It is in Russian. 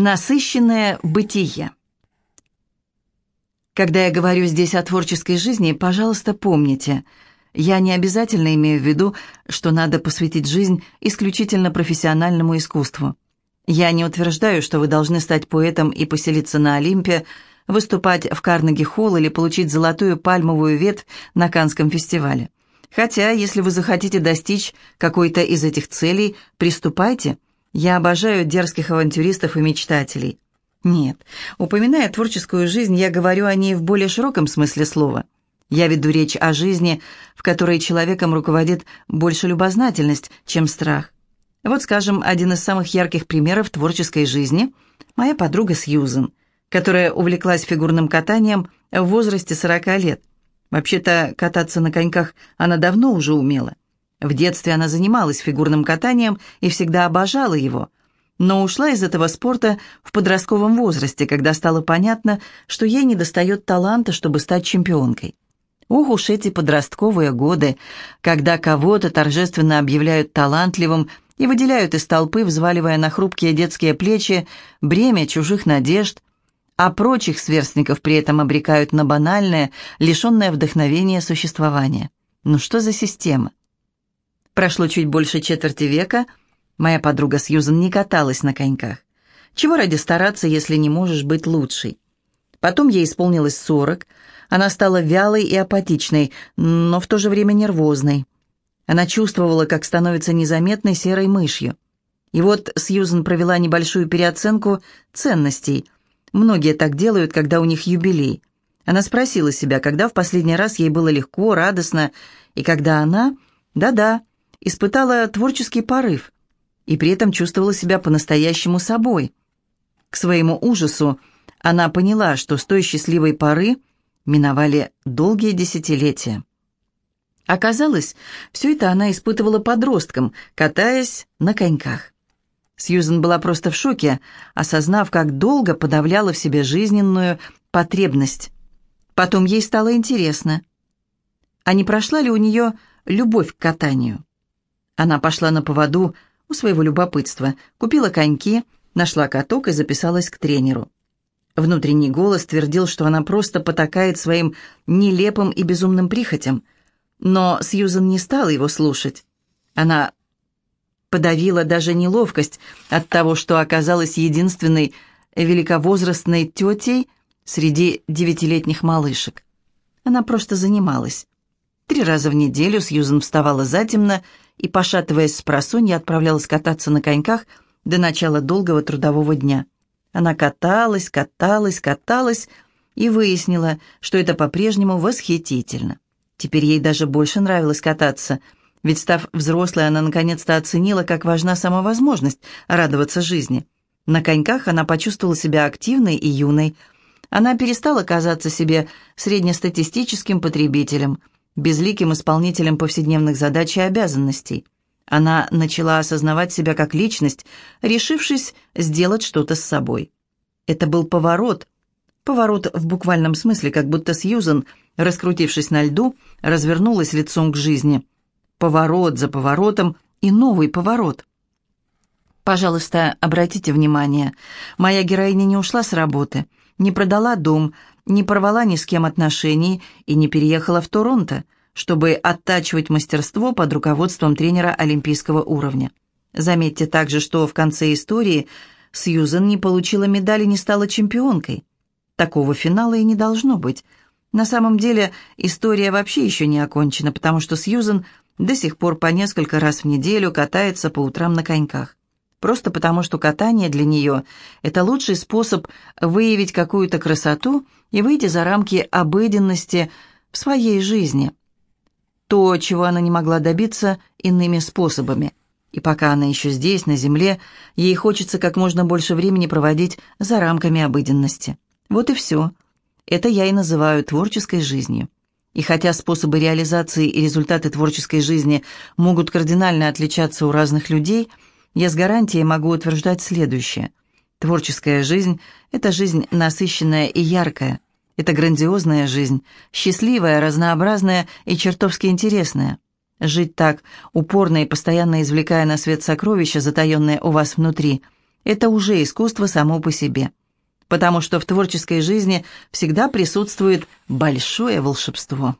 Насыщенное бытие. Когда я говорю здесь о творческой жизни, пожалуйста, помните, я не обязательно имею в виду, что надо посвятить жизнь исключительно профессиональному искусству. Я не утверждаю, что вы должны стать поэтом и поселиться на Олимпе, выступать в Карнеги-холл или получить золотую пальмовую ветвь на Канском фестивале. Хотя, если вы захотите достичь какой-то из этих целей, приступайте – я обожаю дерзких авантюристов и мечтателей. Нет, упоминая творческую жизнь, я говорю о ней в более широком смысле слова. Я веду речь о жизни, в которой человеком руководит больше любознательность, чем страх. Вот, скажем, один из самых ярких примеров творческой жизни – моя подруга Сьюзен, которая увлеклась фигурным катанием в возрасте 40 лет. Вообще-то, кататься на коньках она давно уже умела – в детстве она занималась фигурным катанием и всегда обожала его, но ушла из этого спорта в подростковом возрасте, когда стало понятно, что ей недостает таланта, чтобы стать чемпионкой. Ох уж эти подростковые годы, когда кого-то торжественно объявляют талантливым и выделяют из толпы, взваливая на хрупкие детские плечи бремя чужих надежд, а прочих сверстников при этом обрекают на банальное, лишенное вдохновения существование. Ну что за система? Прошло чуть больше четверти века. Моя подруга Сьюзен не каталась на коньках. Чего ради стараться, если не можешь быть лучшей? Потом ей исполнилось сорок. Она стала вялой и апатичной, но в то же время нервозной. Она чувствовала, как становится незаметной серой мышью. И вот Сьюзен провела небольшую переоценку ценностей. Многие так делают, когда у них юбилей. Она спросила себя, когда в последний раз ей было легко, радостно, и когда она, да-да, испытала творческий порыв и при этом чувствовала себя по-настоящему собой. К своему ужасу она поняла, что с той счастливой поры миновали долгие десятилетия. Оказалось, все это она испытывала подростком, катаясь на коньках. Сьюзен была просто в шоке, осознав, как долго подавляла в себе жизненную потребность. Потом ей стало интересно, а не прошла ли у нее любовь к катанию. Она пошла на поводу у своего любопытства, купила коньки, нашла каток и записалась к тренеру. Внутренний голос твердил, что она просто потакает своим нелепым и безумным прихотям. Но Сьюзен не стала его слушать. Она подавила даже неловкость от того, что оказалась единственной великовозрастной тетей среди девятилетних малышек. Она просто занималась. Три раза в неделю Сьюзен вставала затемно и, пошатываясь с просонья, отправлялась кататься на коньках до начала долгого трудового дня. Она каталась, каталась, каталась и выяснила, что это по-прежнему восхитительно. Теперь ей даже больше нравилось кататься, ведь, став взрослой, она наконец-то оценила, как важна сама возможность радоваться жизни. На коньках она почувствовала себя активной и юной. Она перестала казаться себе среднестатистическим потребителем – безликим исполнителем повседневных задач и обязанностей. Она начала осознавать себя как личность, решившись сделать что-то с собой. Это был поворот. Поворот в буквальном смысле, как будто Сьюзен, раскрутившись на льду, развернулась лицом к жизни. Поворот за поворотом и новый поворот. Пожалуйста, обратите внимание, моя героиня не ушла с работы, не продала дом, не порвала ни с кем отношений и не переехала в Торонто, чтобы оттачивать мастерство под руководством тренера олимпийского уровня. Заметьте также, что в конце истории Сьюзен не получила медали и не стала чемпионкой. Такого финала и не должно быть. На самом деле история вообще еще не окончена, потому что Сьюзен до сих пор по несколько раз в неделю катается по утрам на коньках просто потому что катание для нее – это лучший способ выявить какую-то красоту и выйти за рамки обыденности в своей жизни. То, чего она не могла добиться иными способами. И пока она еще здесь, на земле, ей хочется как можно больше времени проводить за рамками обыденности. Вот и все. Это я и называю творческой жизнью. И хотя способы реализации и результаты творческой жизни могут кардинально отличаться у разных людей – я с гарантией могу утверждать следующее. Творческая жизнь – это жизнь насыщенная и яркая. Это грандиозная жизнь, счастливая, разнообразная и чертовски интересная. Жить так, упорно и постоянно извлекая на свет сокровища, затаенные у вас внутри – это уже искусство само по себе. Потому что в творческой жизни всегда присутствует большое волшебство.